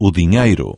o dinheiro.